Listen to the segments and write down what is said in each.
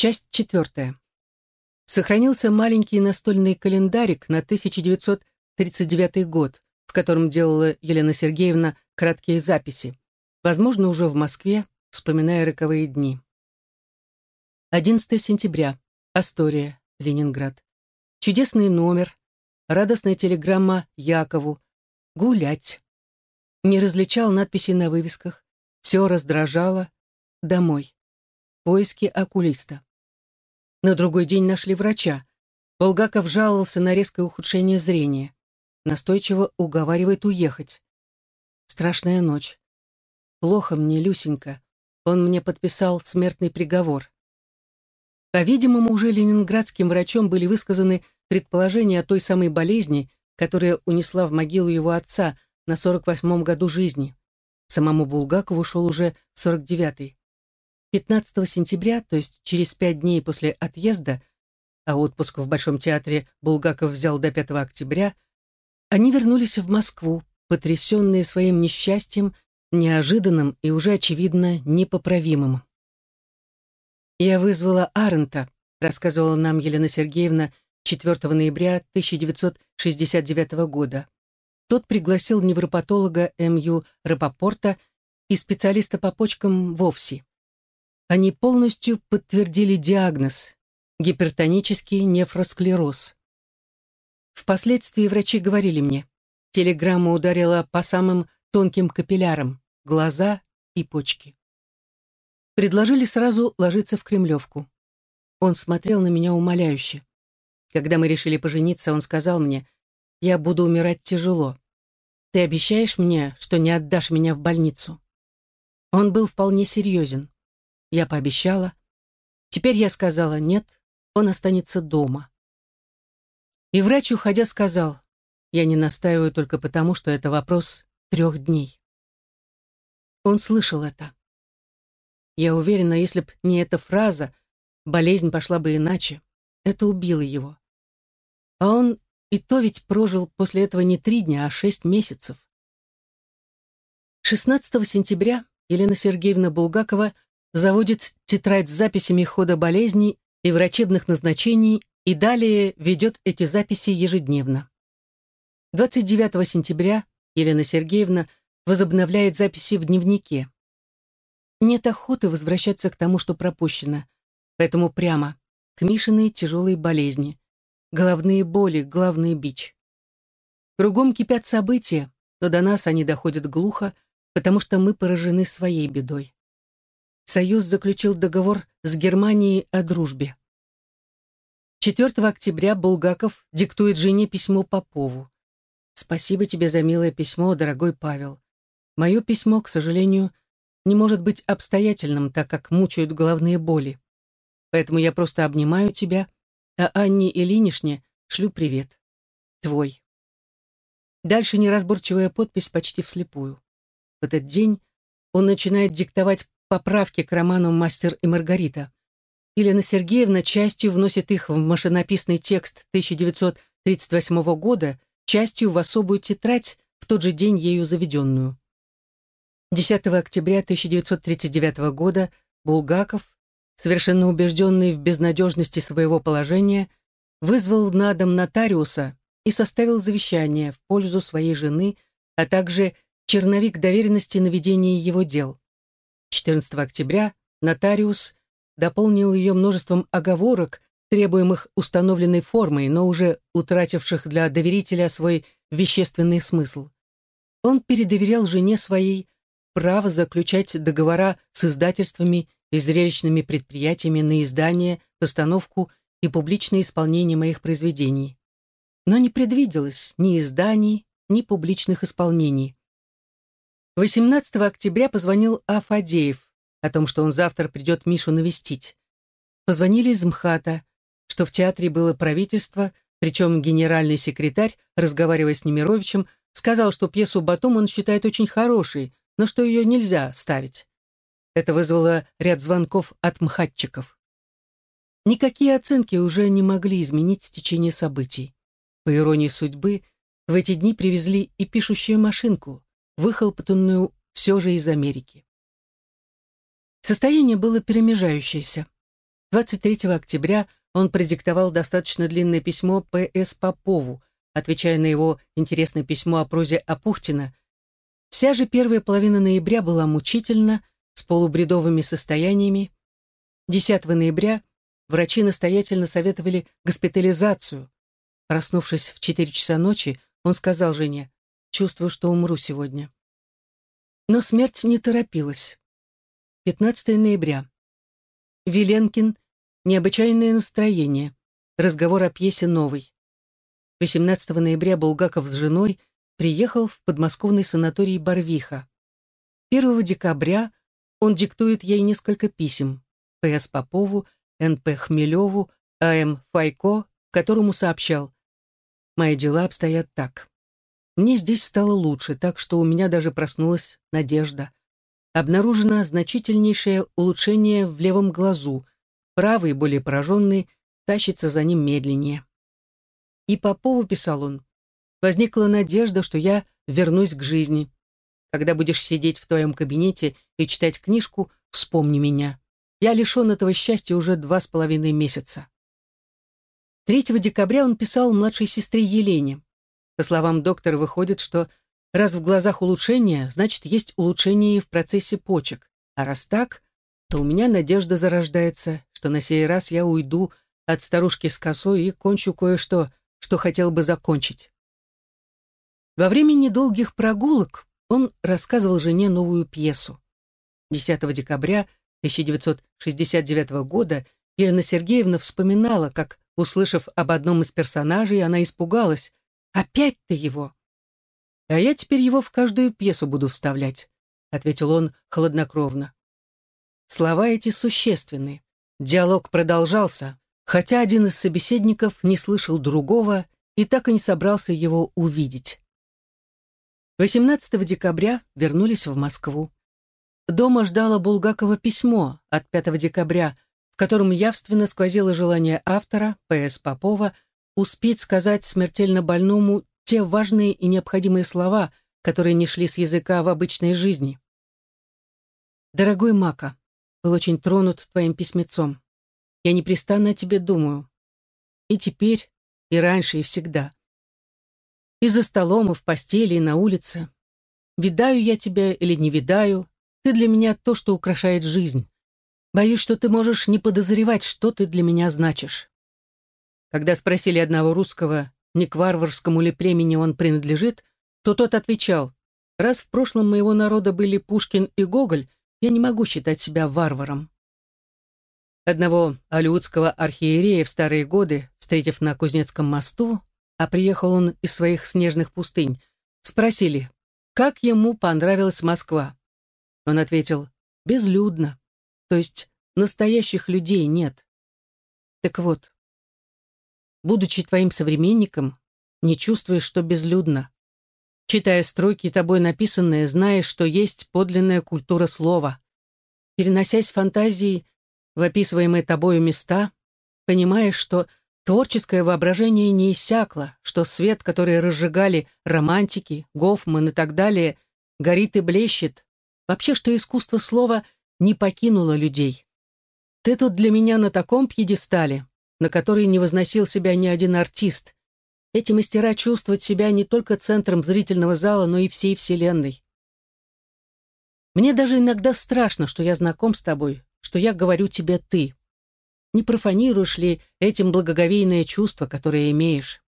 Часть четвертая. Сохранился маленький настольный календарик на 1939 год, в котором делала Елена Сергеевна краткие записи, возможно, уже в Москве, вспоминая роковые дни. 11 сентября. Астория, Ленинград. Чудесный номер, радостная телеграмма Якову. Гулять. Не различал надписи на вывесках. Все раздражало. Домой. Поиски окулиста. На другой день нашли врача. Булгаков жаловался на резкое ухудшение зрения. Настойчиво уговаривает уехать. Страшная ночь. Плохо мне, Люсенька. Он мне подписал смертный приговор. По-видимому, уже ленинградским врачом были высказаны предположения о той самой болезни, которая унесла в могилу его отца на 48-м году жизни. Самому Булгакову шел уже 49-й. 15 сентября, то есть через пять дней после отъезда, а отпуск в Большом театре Булгаков взял до 5 октября, они вернулись в Москву, потрясенные своим несчастьем, неожиданным и уже, очевидно, непоправимым. «Я вызвала Арента», — рассказывала нам Елена Сергеевна 4 ноября 1969 года. Тот пригласил невропатолога М.Ю. Рапопорта и специалиста по почкам вовсе. Они полностью подтвердили диагноз – гипертонический нефросклероз. Впоследствии врачи говорили мне, телеграмма ударила по самым тонким капиллярам – глаза и почки предложили сразу ложиться в Кремлевку. Он смотрел на меня умоляюще. Когда мы решили пожениться, он сказал мне, «Я буду умирать тяжело. Ты обещаешь мне, что не отдашь меня в больницу?» Он был вполне серьезен. Я пообещала. Теперь я сказала «нет», он останется дома. И врач, уходя, сказал, «Я не настаиваю только потому, что это вопрос трех дней». Он слышал это. Я уверена, если б не эта фраза, болезнь пошла бы иначе. Это убило его. А он и то ведь прожил после этого не три дня, а шесть месяцев. 16 сентября Елена Сергеевна Булгакова заводит тетрадь с записями хода болезни и врачебных назначений и далее ведет эти записи ежедневно. 29 сентября Елена Сергеевна возобновляет записи в дневнике. Нет охоты возвращаться к тому, что пропущено. Поэтому прямо к Мишиной тяжелой болезни. Головные боли, главный бич. Кругом кипят события, но до нас они доходят глухо, потому что мы поражены своей бедой. Союз заключил договор с Германией о дружбе. 4 октября Булгаков диктует жене письмо Попову. «Спасибо тебе за милое письмо, дорогой Павел. Мое письмо, к сожалению, не может быть обстоятельным, так как мучают головные боли. Поэтому я просто обнимаю тебя, а Анне и Линишне шлю привет. Твой. Дальше неразборчивая подпись почти вслепую. В этот день он начинает диктовать поправки к роману «Мастер и Маргарита». Елена Сергеевна частью вносит их в машинописный текст 1938 года, частью в особую тетрадь, в тот же день ею заведенную. 10 октября 1939 года Булгаков, совершенно убежденный в безнадежности своего положения, вызвал на дом нотариуса и составил завещание в пользу своей жены, а также черновик доверенности на ведение его дел. 14 октября нотариус дополнил ее множеством оговорок, требуемых установленной формой, но уже утративших для доверителя свой вещественный смысл. Он передоверял жене своей право заключать договора с издательствами и зрелищными предприятиями на издание, постановку и публичное исполнение моих произведений. Но не предвиделось ни изданий, ни публичных исполнений. 18 октября позвонил Афадеев о том, что он завтра придет Мишу навестить. Позвонили из МХАТа, что в театре было правительство, причем генеральный секретарь, разговаривая с Немировичем, сказал, что пьесу «Батум» он считает очень хорошей, но что ее нельзя ставить. Это вызвало ряд звонков от мхатчиков. Никакие оценки уже не могли изменить течение событий. По иронии судьбы, в эти дни привезли и пишущую машинку, выхлопотанную все же из Америки. Состояние было перемежающееся. 23 октября он продиктовал достаточно длинное письмо П.С. Попову, отвечая на его интересное письмо о прозе Апухтина. Вся же первая половина ноября была мучительна, с полубредовыми состояниями. 10 ноября врачи настоятельно советовали госпитализацию. Проснувшись в 4 часа ночи, он сказал жене, «Чувствую, что умру сегодня». Но смерть не торопилась. 15 ноября. Виленкин Необычайное настроение. Разговор о пьесе новой. 18 ноября Булгаков с женой приехал в подмосковный санаторий Барвиха. 1 декабря он диктует ей несколько писем. П.С. Попову, Н.П. Хмелеву, А.М. Файко, которому сообщал «Мои дела обстоят так. Мне здесь стало лучше, так что у меня даже проснулась надежда. Обнаружено значительнейшее улучшение в левом глазу – правый, более пораженный, тащится за ним медленнее. И Попову писал он, возникла надежда, что я вернусь к жизни. Когда будешь сидеть в твоем кабинете и читать книжку, вспомни меня. Я лишен этого счастья уже два с половиной месяца. 3 декабря он писал младшей сестре Елене. По словам доктора, выходит, что раз в глазах улучшение, значит, есть улучшение и в процессе почек. А раз так, то у меня надежда зарождается, что на сей раз я уйду от старушки с косой и кончу кое-что, что хотел бы закончить. Во время недолгих прогулок он рассказывал жене новую пьесу. 10 декабря 1969 года Елена Сергеевна вспоминала, как, услышав об одном из персонажей, она испугалась. «Опять ты его!» «А я теперь его в каждую пьесу буду вставлять», — ответил он хладнокровно. Слова эти существенны. Диалог продолжался, хотя один из собеседников не слышал другого и так и не собрался его увидеть. 18 декабря вернулись в Москву. Дома ждало Булгакова письмо от 5 декабря, в котором явственно сквозило желание автора, П.С. Попова, успеть сказать смертельно больному те важные и необходимые слова, которые не шли с языка в обычной жизни. «Дорогой Мака, был очень тронут твоим письмецом. Я непрестанно о тебе думаю. И теперь, и раньше, и всегда. И за столом, и в постели, и на улице. Видаю я тебя или не видаю, ты для меня то, что украшает жизнь. Боюсь, что ты можешь не подозревать, что ты для меня значишь. Когда спросили одного русского, не к варварскому ли племени он принадлежит, то тот отвечал, раз в прошлом моего народа были Пушкин и Гоголь, я не могу считать себя варваром. Одного алиутского архиерея в старые годы, встретив на Кузнецком мосту, а приехал он из своих снежных пустынь, спросили, как ему понравилась Москва. Он ответил, безлюдно, то есть настоящих людей нет. Так вот, будучи твоим современником, не чувствуешь, что безлюдно. Читая строки, тобой написанные, знаешь, что есть подлинная культура слова. Переносясь фантазией в описываемые тобою места, понимаешь, что творческое воображение не иссякло, что свет, который разжигали романтики, Гофман и так далее, горит и блещет, вообще, что искусство слова не покинуло людей. Ты тут для меня на таком пьедестале, на который не возносил себя ни один артист, эти мастера чувствуют себя не только центром зрительного зала, но и всей Вселенной. Мне даже иногда страшно, что я знаком с тобой, что я говорю тебе «ты». Не профанируешь ли этим благоговейное чувство, которое имеешь?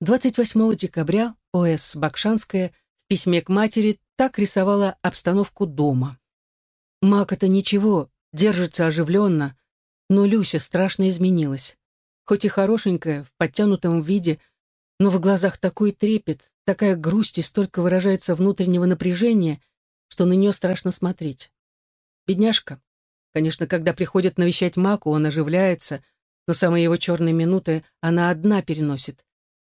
28 декабря О.С. Бакшанская в письме к матери так рисовала обстановку дома. Мак это ничего, держится оживленно, но Люся страшно изменилась хоть и хорошенькая, в подтянутом виде, но в глазах такой трепет, такая грусть и столько выражается внутреннего напряжения, что на нее страшно смотреть. Бедняжка. Конечно, когда приходит навещать Маку, он оживляется, но самые его черные минуты она одна переносит.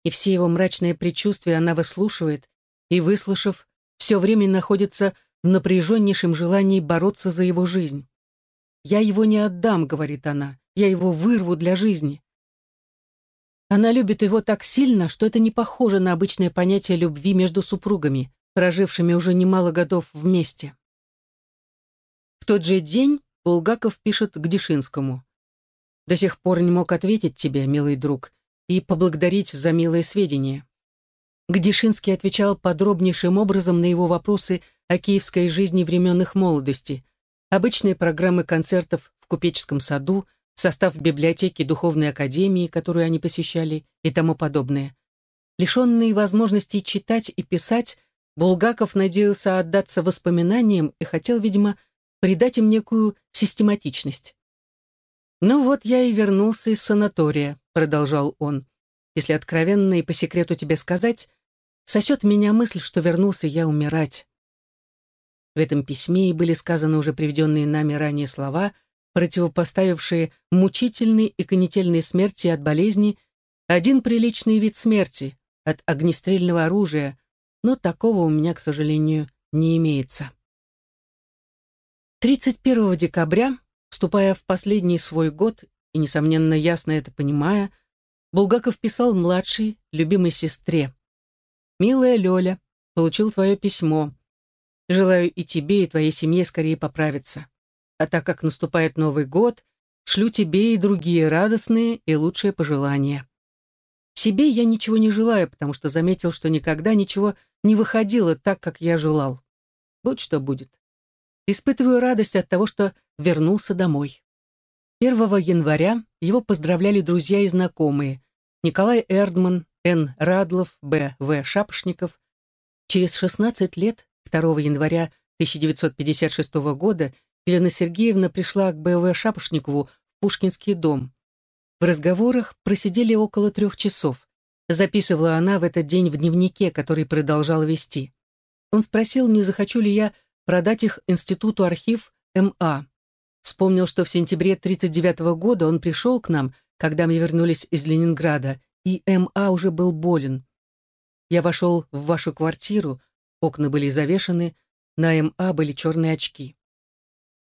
И все его мрачные предчувствия она выслушивает, и, выслушав, все время находится в напряженнейшем желании бороться за его жизнь. «Я его не отдам», — говорит она, — «я его вырву для жизни». Она любит его так сильно, что это не похоже на обычное понятие любви между супругами, прожившими уже немало годов вместе. В тот же день Булгаков пишет к Дишинскому. «До сих пор не мог ответить тебе, милый друг, и поблагодарить за милые сведения». Гдишинский отвечал подробнейшим образом на его вопросы о киевской жизни времен их молодости, обычные программы концертов в купеческом саду, состав библиотеки Духовной Академии, которую они посещали, и тому подобное. Лишенный возможности читать и писать, Булгаков надеялся отдаться воспоминаниям и хотел, видимо, придать им некую систематичность. «Ну вот я и вернулся из санатория», — продолжал он. «Если откровенно и по секрету тебе сказать, сосет меня мысль, что вернулся я умирать». В этом письме и были сказаны уже приведенные нами ранее слова, противопоставившие мучительной и конетельной смерти от болезни один приличный вид смерти, от огнестрельного оружия, но такого у меня, к сожалению, не имеется. 31 декабря, вступая в последний свой год и, несомненно, ясно это понимая, Булгаков писал младшей, любимой сестре. «Милая Лёля, получил твое письмо. Желаю и тебе, и твоей семье скорее поправиться. А так как наступает Новый год, шлю тебе и другие радостные и лучшие пожелания. Себе я ничего не желаю, потому что заметил, что никогда ничего не выходило так, как я желал. Будь что будет. Испытываю радость от того, что вернулся домой. 1 января его поздравляли друзья и знакомые. Николай Эрдман, Н. Радлов, Б. В. Шапошников. Через 16 лет, 2 января 1956 года, Елена Сергеевна пришла к Б. В. Шапошникову в Пушкинский дом. В разговорах просидели около трех часов. Записывала она в этот день в дневнике, который продолжала вести. Он спросил, не захочу ли я продать их Институту архив МА. Вспомнил, что в сентябре 1939 года он пришел к нам, когда мы вернулись из Ленинграда, и МА уже был болен. Я вошел в вашу квартиру, окна были завешены, на МА были черные очки.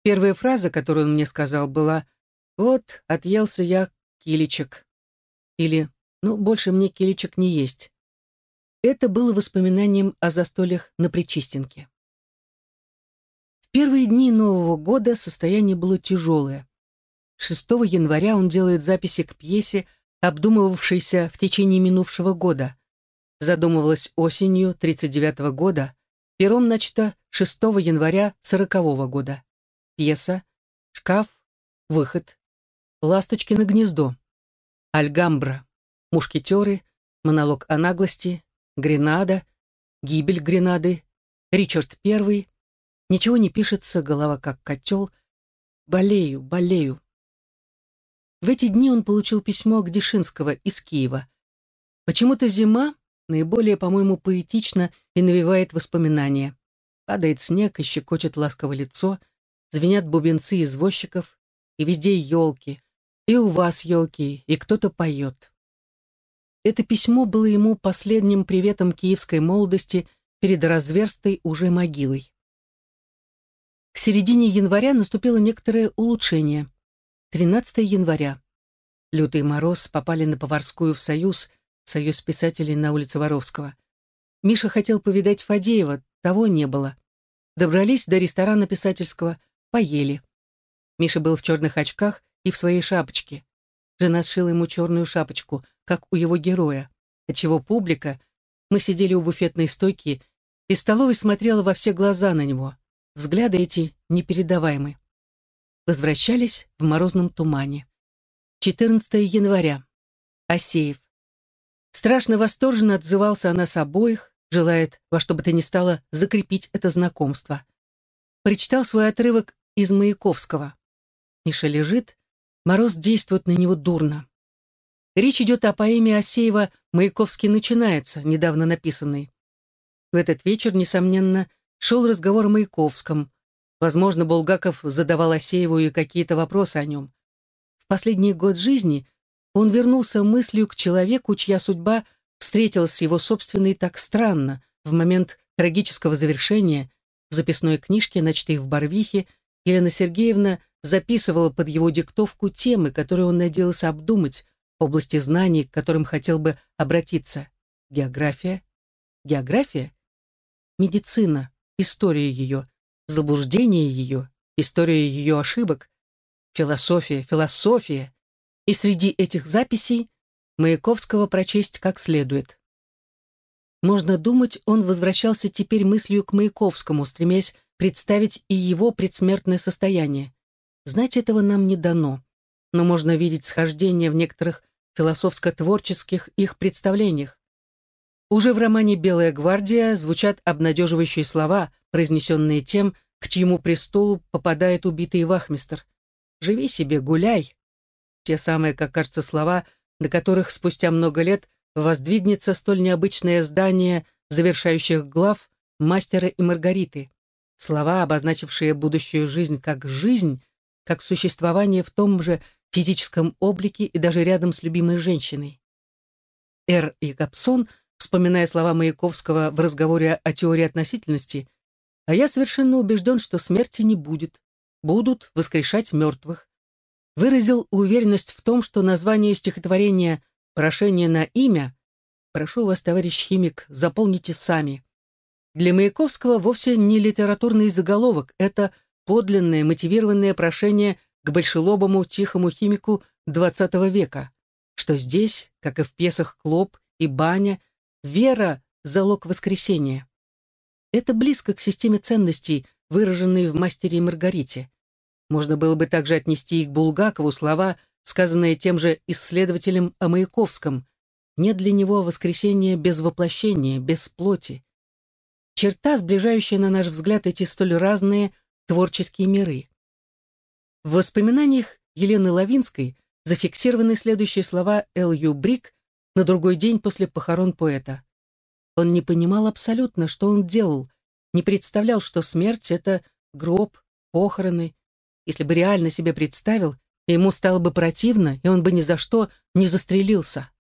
Первая фраза, которую он мне сказал, была «Вот, отъелся я киличек». Или «Ну, больше мне киличек не есть». Это было воспоминанием о застольях на Причистенке. В первые дни Нового года состояние было тяжелое. 6 января он делает записи к пьесе, обдумывавшейся в течение минувшего года. Задумывалась осенью 1939 года, пером начато 6 января 1940 года. Пьеса, шкаф, выход, ласточкино гнездо, альгамбра, мушкетеры, монолог о наглости, гренада, гибель гренады, Ричард I, ничего не пишется, голова как котел, болею, болею. В эти дни он получил письмо к Дешинского из Киева. Почему-то зима наиболее, по-моему, поэтично и навевает воспоминания. Падает снег и щекочет ласково лицо, звенят бубенцы извозчиков, и везде елки, и у вас елки, и кто-то поет. Это письмо было ему последним приветом киевской молодости перед разверстой уже могилой. К середине января наступило некоторое улучшение. 13 января. Лютый мороз попали на Поварскую в Союз, Союз писателей на улице Воровского. Миша хотел повидать Фадеева, того не было. Добрались до ресторана писательского, поели. Миша был в черных очках и в своей шапочке. Жена сшила ему черную шапочку, как у его героя, отчего публика, мы сидели у буфетной стойки, и столовой смотрела во все глаза на него. Взгляды эти непередаваемы. Возвращались в морозном тумане. 14 января. Асеев. Страшно восторженно отзывался о нас обоих, желает во что бы то ни стало закрепить это знакомство. Прочитал свой отрывок из Маяковского. Миша лежит, мороз действует на него дурно. Речь идет о поэме Асеева «Маяковский начинается», недавно написанной. В этот вечер, несомненно, шел разговор о Маяковском. Возможно, Булгаков задавал Асееву и какие-то вопросы о нем. В последний год жизни он вернулся мыслью к человеку, чья судьба встретилась с его собственной так странно, в момент трагического завершения, в записной книжке, начатой в Барвихе, Елена Сергеевна записывала под его диктовку темы, которые он надеялся обдумать, области знаний, к которым хотел бы обратиться. География? География? Медицина, история ее, заблуждение ее, история ее ошибок, философия, философия. И среди этих записей Маяковского прочесть как следует. Можно думать, он возвращался теперь мыслью к Маяковскому, стремясь представить и его предсмертное состояние. Знать этого нам не дано, но можно видеть схождение в некоторых философско-творческих их представлениях. Уже в романе «Белая гвардия» звучат обнадеживающие слова, произнесенные тем, к чьему престолу попадает убитый вахмистр. «Живи себе, гуляй». Те самые, как кажется, слова, до которых спустя много лет воздвигнется столь необычное здание завершающих глав «Мастера и Маргариты». Слова, обозначившие будущую жизнь как жизнь, как существование в том же физическом облике и даже рядом с любимой женщиной. Р. Якобсон, вспоминая слова Маяковского в разговоре о теории относительности, а я совершенно убежден, что смерти не будет, будут воскрешать мертвых, выразил уверенность в том, что название стихотворения «Прошение на имя» прошу вас, товарищ химик, заполните сами. Для Маяковского вовсе не литературный заголовок, это подлинное мотивированное прошение к большелобому тихому химику XX века, что здесь, как и в пьесах «Клоп» и «Баня», вера — залог воскресения. Это близко к системе ценностей, выраженной в «Мастере и Маргарите». Можно было бы также отнести и к Булгакову слова, сказанные тем же исследователем о Маяковском. Нет для него воскресения без воплощения, без плоти. Черта, сближающая, на наш взгляд, эти столь разные творческие миры. В воспоминаниях Елены Лавинской зафиксированы следующие слова Эл Ю Брик на другой день после похорон поэта. Он не понимал абсолютно, что он делал, не представлял, что смерть — это гроб, похороны, если бы реально себе представил, ему стало бы противно, и он бы ни за что не застрелился.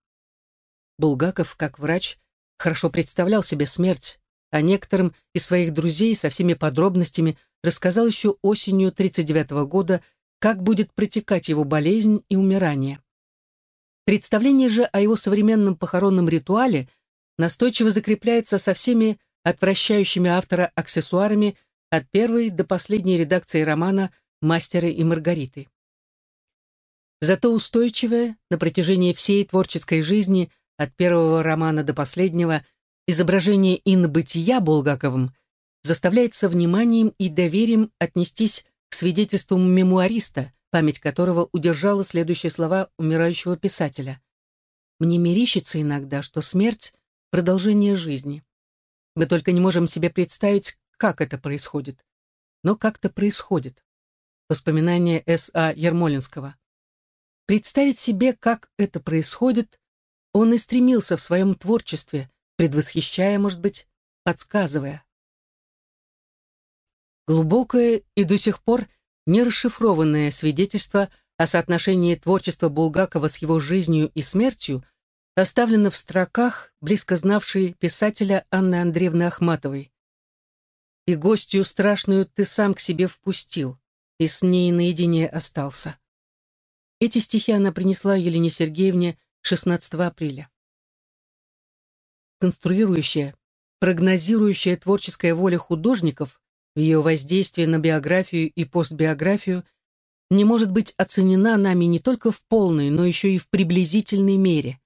Булгаков, как врач, хорошо представлял себе смерть, а некоторым из своих друзей со всеми подробностями рассказал еще осенью 1939 года, как будет протекать его болезнь и умирание. Представление же о его современном похоронном ритуале настойчиво закрепляется со всеми отвращающими автора аксессуарами от первой до последней редакции романа мастера и Маргариты. Зато устойчивое на протяжении всей творческой жизни, от первого романа до последнего, изображение инобытия Булгаковым заставляет со вниманием и доверием отнестись к свидетельствам мемуариста, память которого удержала следующие слова умирающего писателя. «Мне мерещится иногда, что смерть — продолжение жизни. Мы только не можем себе представить, как это происходит. Но как-то происходит. Воспоминания С.А. Ермолинского. Представить себе, как это происходит, он и стремился в своем творчестве, предвосхищая, может быть, подсказывая. Глубокое и до сих пор не расшифрованное свидетельство о соотношении творчества Булгакова с его жизнью и смертью оставлено в строках, близко знавшей писателя Анны Андреевны Ахматовой. «И гостью страшную ты сам к себе впустил и с ней наедине остался. Эти стихи она принесла Елене Сергеевне 16 апреля. Конструирующая, прогнозирующая творческая воля художников в ее воздействии на биографию и постбиографию не может быть оценена нами не только в полной, но еще и в приблизительной мере.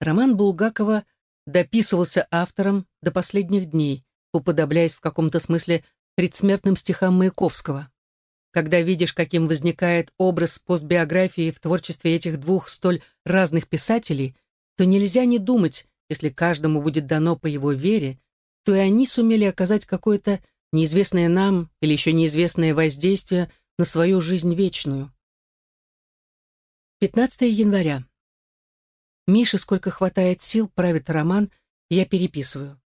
Роман Булгакова дописывался автором до последних дней, уподобляясь в каком-то смысле предсмертным стихам Маяковского. Когда видишь, каким возникает образ постбиографии в творчестве этих двух столь разных писателей, то нельзя не думать, если каждому будет дано по его вере, то и они сумели оказать какое-то неизвестное нам или еще неизвестное воздействие на свою жизнь вечную. 15 января. Миша, сколько хватает сил, правит роман, я переписываю.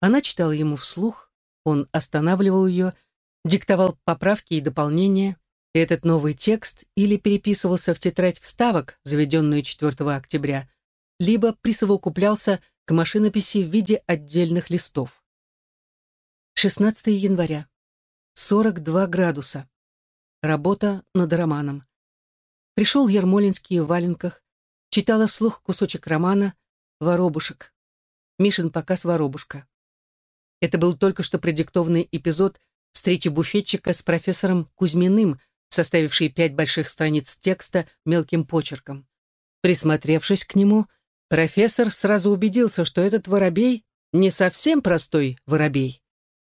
Она читала ему вслух, он останавливал ее, диктовал поправки и дополнения, и этот новый текст или переписывался в тетрадь вставок, заведенную 4 октября, либо присовокуплялся к машинописи в виде отдельных листов. 16 января. 42 градуса. Работа над романом. Пришел Ермолинский в валенках, читала вслух кусочек романа «Воробушек». Мишин показ «Воробушка». Это был только что продиктованный эпизод встречи буфетчика с профессором Кузьминым, составившей пять больших страниц текста мелким почерком. Присмотревшись к нему, профессор сразу убедился, что этот воробей не совсем простой воробей.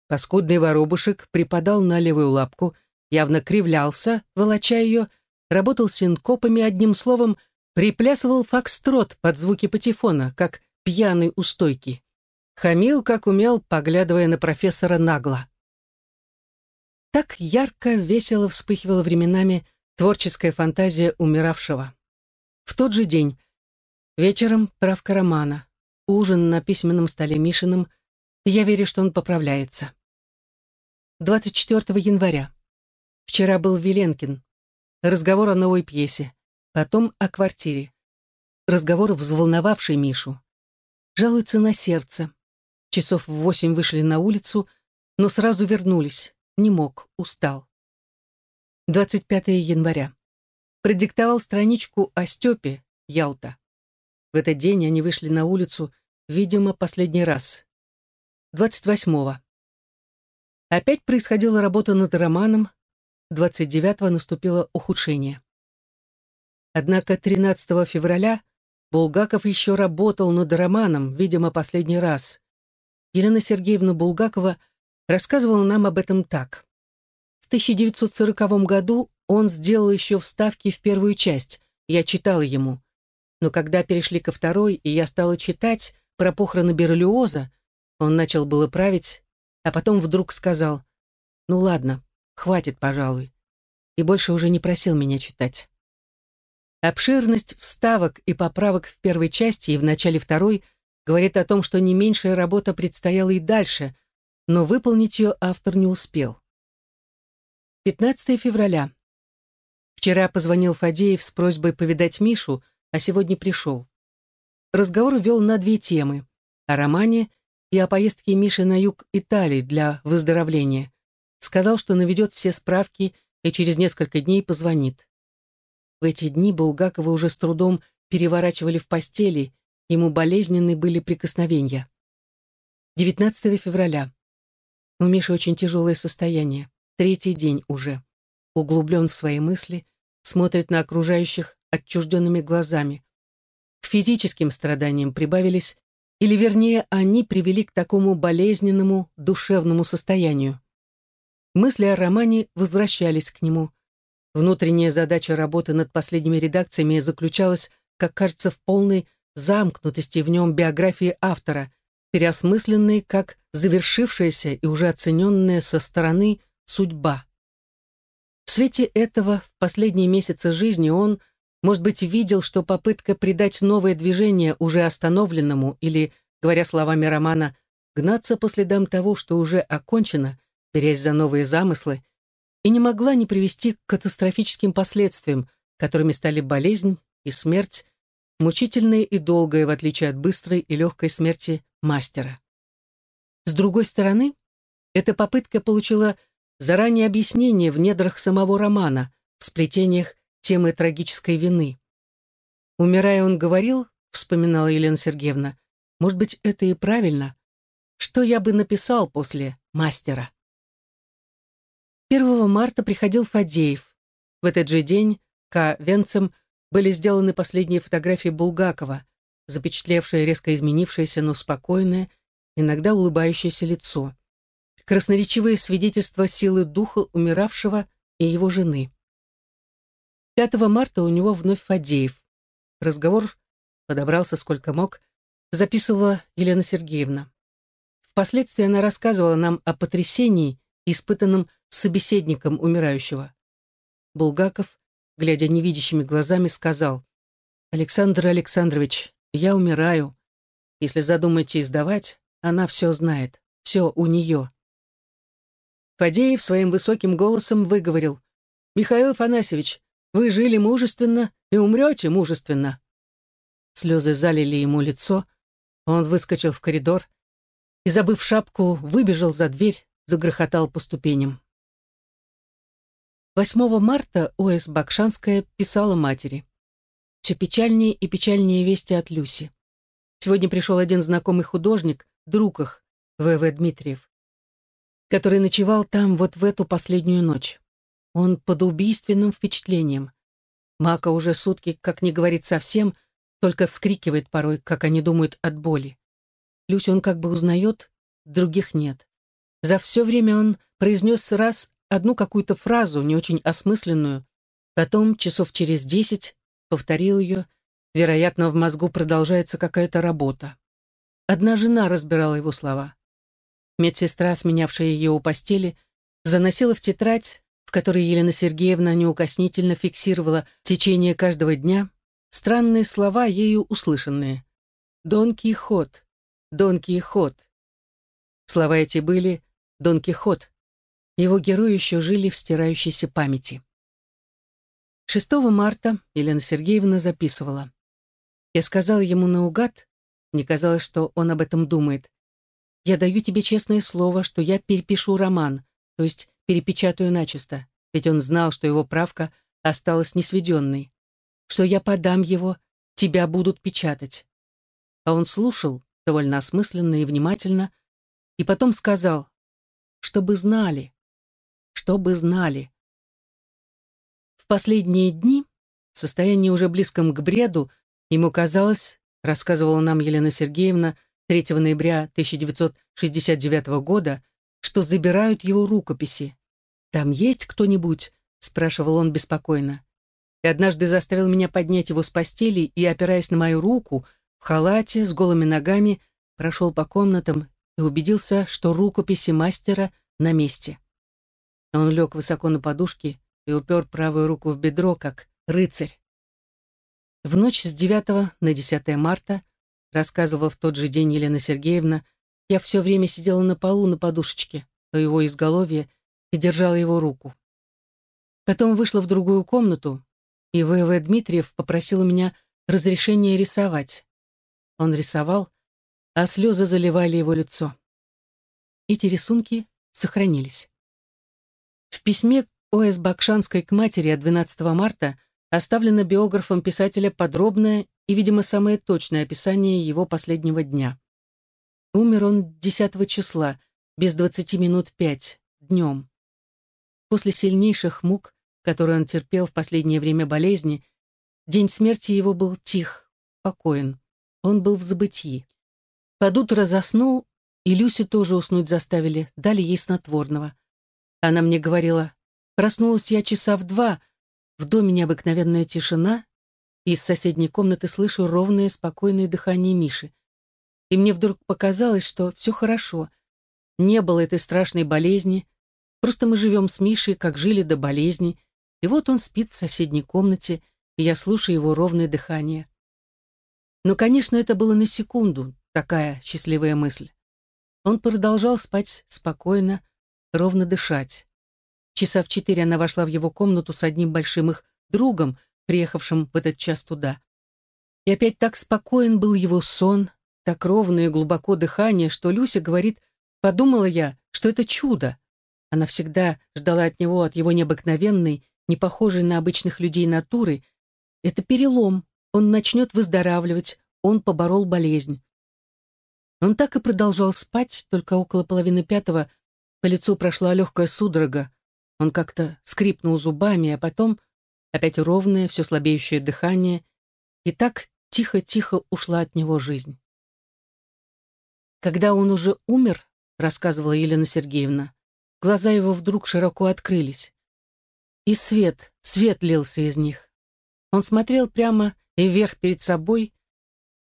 Паскудный воробушек припадал на левую лапку, явно кривлялся, волоча ее, работал синкопами, одним словом, приплясывал фокстрот под звуки патефона, как пьяный у стойки. Хамил, как умел, поглядывая на профессора нагло. Так ярко, весело вспыхивала временами творческая фантазия умиравшего. В тот же день, вечером, правка романа, ужин на письменном столе Мишиным, я верю, что он поправляется. 24 января. Вчера был Веленкин. Разговор о новой пьесе. Потом о квартире. Разговор, взволновавший Мишу. Жалуется на сердце. Часов в восемь вышли на улицу, но сразу вернулись. Не мог, устал. 25 января. Продиктовал страничку о Степе, Ялта. В этот день они вышли на улицу, видимо, последний раз. 28-го. Опять происходила работа над романом, 29-го наступило ухудшение. Однако 13 февраля Булгаков еще работал над романом, видимо, последний раз. Елена Сергеевна Булгакова рассказывала нам об этом так. В 1940 году он сделал еще вставки в первую часть, я читала ему. Но когда перешли ко второй, и я стала читать про похороны Берлиоза, он начал было править, а потом вдруг сказал, «Ну ладно, хватит, пожалуй», и больше уже не просил меня читать. Обширность вставок и поправок в первой части и в начале второй говорит о том, что не меньшая работа предстояла и дальше, но выполнить ее автор не успел. 15 февраля. Вчера позвонил Фадеев с просьбой повидать Мишу, а сегодня пришел. Разговор вел на две темы — о романе и о поездке Миши на юг Италии для выздоровления. Сказал, что наведет все справки и через несколько дней позвонит. В эти дни Булгакова уже с трудом переворачивали в постели, ему болезненны были прикосновения. 19 февраля. У Миши очень тяжелое состояние. Третий день уже. Углублен в свои мысли, смотрит на окружающих отчужденными глазами. К физическим страданиям прибавились, или вернее, они привели к такому болезненному душевному состоянию. Мысли о романе возвращались к нему. Внутренняя задача работы над последними редакциями заключалась, как кажется, в полной замкнутости в нем биографии автора, переосмысленной как завершившаяся и уже оцененная со стороны судьба. В свете этого в последние месяцы жизни он, может быть, видел, что попытка придать новое движение уже остановленному или, говоря словами романа, гнаться по следам того, что уже окончено, берясь за новые замыслы, и не могла не привести к катастрофическим последствиям, которыми стали болезнь и смерть, мучительная и долгая, в отличие от быстрой и легкой смерти мастера. С другой стороны, эта попытка получила заранее объяснение в недрах самого романа, в сплетениях темы трагической вины. Умирая, он говорил, вспоминала Елена Сергеевна, может быть, это и правильно, что я бы написал после мастера. 1 марта приходил Фадеев. В этот же день К. Венцем были сделаны последние фотографии Булгакова, запечатлевшие резко изменившееся, но спокойное, иногда улыбающееся лицо. Красноречивые свидетельства силы духа умиравшего и его жены. 5 марта у него вновь Фадеев. Разговор подобрался сколько мог, записывала Елена Сергеевна. Впоследствии она рассказывала нам о потрясении, испытанном собеседником умирающего. Булгаков, глядя невидящими глазами, сказал, «Александр Александрович, я умираю. Если задумаете издавать, она все знает, все у нее». Фадеев своим высоким голосом выговорил, «Михаил Афанасьевич, вы жили мужественно и умрете мужественно». Слезы залили ему лицо, он выскочил в коридор и, забыв шапку, выбежал за дверь, загрохотал по ступеням. 8 марта О.С. Бакшанская писала матери. Все печальнее и печальнее вести от Люси. Сегодня пришел один знакомый художник, друг их, В.В. Дмитриев. который ночевал там вот в эту последнюю ночь. Он под убийственным впечатлением. Мака уже сутки, как не говорит совсем, только вскрикивает порой, как они думают, от боли. Люсь он как бы узнает, других нет. За все время он произнес раз одну какую-то фразу, не очень осмысленную, потом, часов через десять, повторил ее, вероятно, в мозгу продолжается какая-то работа. Одна жена разбирала его слова. Медсестра, сменявшая ее у постели, заносила в тетрадь, в которой Елена Сергеевна неукоснительно фиксировала течение каждого дня, странные слова, ею услышанные. «Дон Кихот», «Дон Кихот». Слова эти были «Дон Кихот». Его герои еще жили в стирающейся памяти. 6 марта Елена Сергеевна записывала. Я сказала ему наугад, мне казалось, что он об этом думает. Я даю тебе честное слово, что я перепишу роман, то есть перепечатаю начисто, ведь он знал, что его правка осталась несведенной, что я подам его, тебя будут печатать. А он слушал довольно осмысленно и внимательно, и потом сказал, чтобы знали, чтобы знали. В последние дни, в состоянии уже близком к бреду, ему казалось, рассказывала нам Елена Сергеевна, 3 ноября 1969 года, что забирают его рукописи. «Там есть кто-нибудь?» — спрашивал он беспокойно. И однажды заставил меня поднять его с постели и, опираясь на мою руку, в халате, с голыми ногами, прошел по комнатам и убедился, что рукописи мастера на месте. Он лег высоко на подушке и упер правую руку в бедро, как рыцарь. В ночь с 9 на 10 марта рассказывала в тот же день Елена Сергеевна, я все время сидела на полу на подушечке, у его изголовья, и держала его руку. Потом вышла в другую комнату, и В.В. Дмитриев попросил у меня разрешения рисовать. Он рисовал, а слезы заливали его лицо. Эти рисунки сохранились. В письме О.С. Бакшанской к матери от 12 марта оставлено биографом писателя подробное и, видимо, самое точное описание его последнего дня. Умер он 10 числа, без 20 минут 5, днем. После сильнейших мук, которые он терпел в последнее время болезни, день смерти его был тих, покоен. Он был в забытии. Под утро заснул, и Люсю тоже уснуть заставили, дали ей снотворного. Она мне говорила, проснулась я часа в два, в доме необыкновенная тишина, из соседней комнаты слышу ровное, спокойное дыхание Миши. И мне вдруг показалось, что все хорошо. Не было этой страшной болезни. Просто мы живем с Мишей, как жили до болезни. И вот он спит в соседней комнате, и я слушаю его ровное дыхание. Но, конечно, это было на секунду, такая счастливая мысль. Он продолжал спать спокойно, ровно дышать. Часа в четыре она вошла в его комнату с одним большим их другом, приехавшим в этот час туда. И опять так спокоен был его сон, так ровно и глубоко дыхание, что Люся говорит, подумала я, что это чудо. Она всегда ждала от него, от его необыкновенной, не похожей на обычных людей натуры. Это перелом, он начнет выздоравливать, он поборол болезнь. Он так и продолжал спать, только около половины пятого по лицу прошла легкая судорога. Он как-то скрипнул зубами, а потом опять ровное, все слабеющее дыхание, и так тихо-тихо ушла от него жизнь. Когда он уже умер, рассказывала Елена Сергеевна, глаза его вдруг широко открылись. И свет, свет лился из них. Он смотрел прямо и вверх перед собой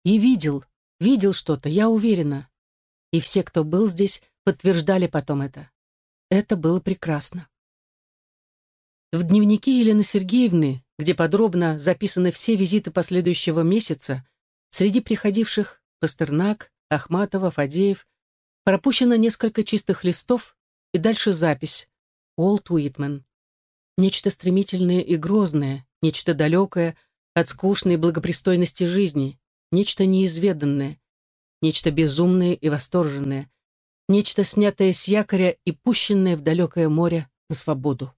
и видел, видел что-то, я уверена. И все, кто был здесь, подтверждали потом это. Это было прекрасно. В дневнике Елены Сергеевны, где подробно записаны все визиты последующего месяца, среди приходивших Пастернак, Ахматова, Фадеев, пропущено несколько чистых листов и дальше запись «Уолт Уитмен». Нечто стремительное и грозное, нечто далекое от скучной благопристойности жизни, нечто неизведанное, нечто безумное и восторженное, нечто снятое с якоря и пущенное в далекое море на свободу.